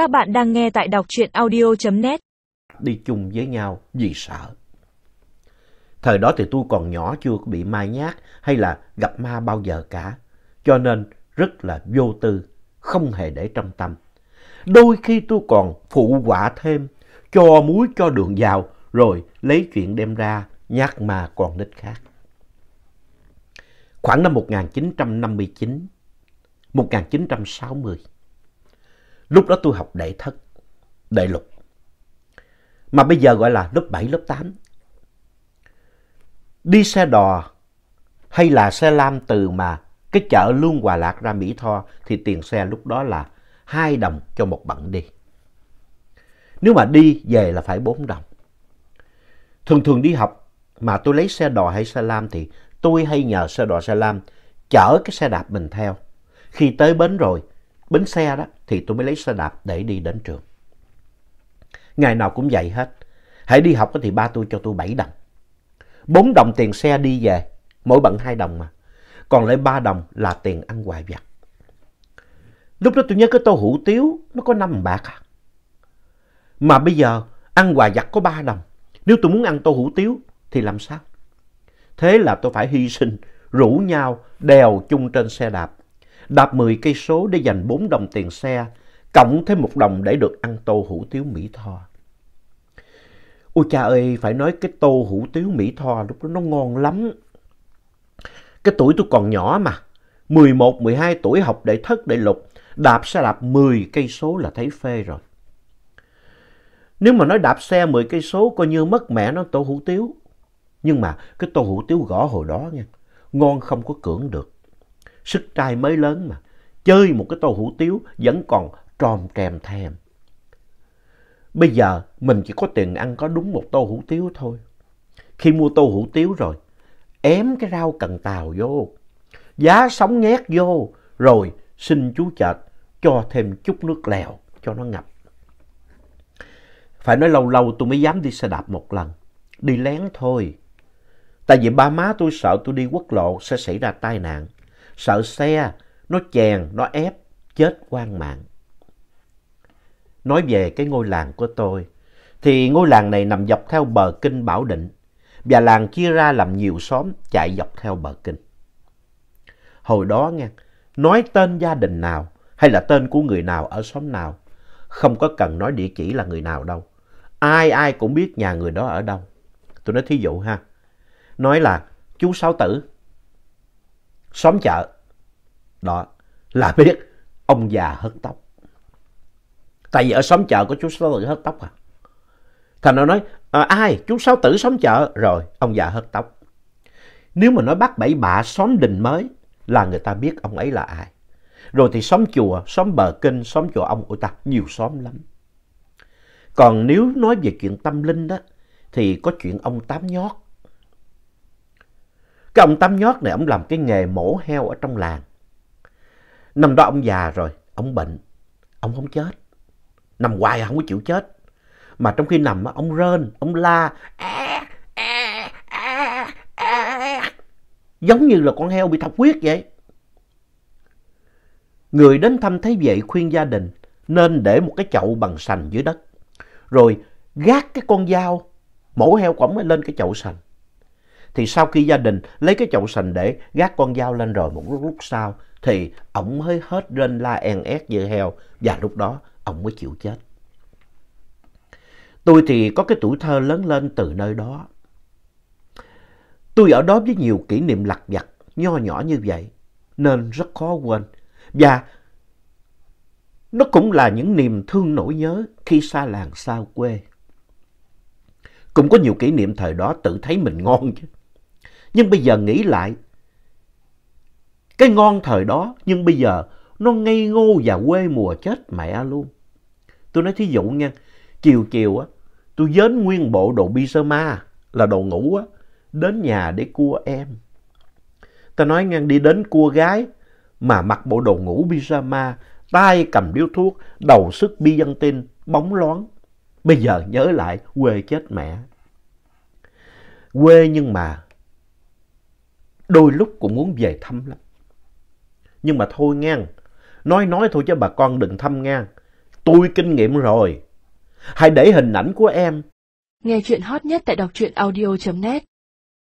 Các bạn đang nghe tại đọc truyện audio.net. Đi chung với nhau vì sợ. Thời đó thì tôi còn nhỏ chưa có bị mai nhát hay là gặp ma bao giờ cả. Cho nên rất là vô tư, không hề để trong tâm. Đôi khi tôi còn phụ quả thêm, cho muối cho đường vào, rồi lấy chuyện đem ra nhát ma còn nít khác. Khoảng năm 1959, 1960, lúc đó tôi học đệ thất, đệ lục, mà bây giờ gọi là lớp 7, lớp 8. Đi xe đò hay là xe lam từ mà cái chợ Lương Hòa Lạc ra Mỹ Tho thì tiền xe lúc đó là 2 đồng cho một bận đi. Nếu mà đi về là phải 4 đồng. Thường thường đi học mà tôi lấy xe đò hay xe lam thì tôi hay nhờ xe đò xe lam chở cái xe đạp mình theo. Khi tới bến rồi, bến xe đó thì tôi mới lấy xe đạp để đi đến trường. Ngày nào cũng vậy hết. Hãy đi học thì ba tôi cho tôi 7 đồng. 4 đồng tiền xe đi về, mỗi bận 2 đồng mà. Còn lại 3 đồng là tiền ăn hoài vặt. Lúc đó tôi nhớ cái tô hủ tiếu nó có 5 bạc à. Mà bây giờ ăn hoài vặt có 3 đồng. Nếu tôi muốn ăn tô hủ tiếu thì làm sao? Thế là tôi phải hy sinh, rủ nhau đèo chung trên xe đạp. Đạp 10 cây số để dành 4 đồng tiền xe, cộng thêm một đồng để được ăn tô hủ tiếu Mỹ Tho. Ôi cha ơi, phải nói cái tô hủ tiếu Mỹ Tho lúc đó nó ngon lắm. Cái tuổi tôi còn nhỏ mà, 11, 12 tuổi học đại thất, đại lục, đạp xe đạp 10 cây số là thấy phê rồi. Nếu mà nói đạp xe 10 cây số coi như mất mẹ nó tô hủ tiếu. Nhưng mà cái tô hủ tiếu gõ hồi đó nha, ngon không có cưỡng được. Sức trai mới lớn mà, chơi một cái tô hủ tiếu vẫn còn tròn trèm thèm. Bây giờ mình chỉ có tiền ăn có đúng một tô hủ tiếu thôi. Khi mua tô hủ tiếu rồi, ém cái rau cần tàu vô, giá sống nhét vô, rồi xin chú chợt cho thêm chút nước lèo cho nó ngập. Phải nói lâu lâu tôi mới dám đi xe đạp một lần, đi lén thôi. Tại vì ba má tôi sợ tôi đi quốc lộ sẽ xảy ra tai nạn, sợ xe nó chèn, nó ép, chết quan mạng. Nói về cái ngôi làng của tôi, thì ngôi làng này nằm dọc theo bờ kinh Bảo Định, và làng chia ra làm nhiều xóm chạy dọc theo bờ kinh. Hồi đó nghe, nói tên gia đình nào hay là tên của người nào ở xóm nào, không có cần nói địa chỉ là người nào đâu. Ai ai cũng biết nhà người đó ở đâu. Tôi nói thí dụ ha, nói là chú Sáu Tử, xóm chợ, đó là biết ông già hớt tóc. Tại vì ở xóm chợ có chú Sáu Tử hớt tóc à. Thành nó nói, à, ai? Chú Sáu Tử xóm chợ. Rồi, ông già hớt tóc. Nếu mà nói bác bảy bạ xóm đình mới là người ta biết ông ấy là ai. Rồi thì xóm chùa, xóm bờ kinh, xóm chùa ông, ôi ta, nhiều xóm lắm. Còn nếu nói về chuyện tâm linh đó, thì có chuyện ông Tám Nhót. Cái ông Tám Nhót này, ông làm cái nghề mổ heo ở trong làng. Năm đó ông già rồi, ông bệnh, ông không chết. Nằm hoài à, không có chịu chết. Mà trong khi nằm, ông rên, ông la. Giống như là con heo bị thọc huyết vậy. Người đến thăm thấy vậy khuyên gia đình nên để một cái chậu bằng sành dưới đất. Rồi gác cái con dao, mổ heo của ông lên cái chậu sành. Thì sau khi gia đình lấy cái chậu sành để gác con dao lên rồi một lúc, lúc sau thì ổng mới hết rên la en ét như heo và lúc đó ổng mới chịu chết. Tôi thì có cái tuổi thơ lớn lên từ nơi đó. Tôi ở đó với nhiều kỷ niệm lặt vặt, nho nhỏ như vậy, nên rất khó quên. Và nó cũng là những niềm thương nỗi nhớ khi xa làng xa quê. Cũng có nhiều kỷ niệm thời đó tự thấy mình ngon chứ. Nhưng bây giờ nghĩ lại, cái ngon thời đó nhưng bây giờ nó ngây ngô và quê mùa chết mẹ luôn. Tôi nói thí dụ nha, chiều chiều á, tôi dến nguyên bộ đồ pyjama là đồ ngủ á, đến nhà để cua em. Ta nói ngang đi đến cua gái mà mặc bộ đồ ngủ pyjama, tay cầm điếu thuốc, đầu sức bi dân tin, bóng loáng. Bây giờ nhớ lại quê chết mẹ. Quê nhưng mà đôi lúc cũng muốn về thăm lắm. Nhưng mà thôi ngang, nói nói thôi chứ bà con đừng thăm ngang. Tôi kinh nghiệm rồi. Hãy để hình ảnh của em Nghe chuyện hot nhất tại đọc truyện audio.net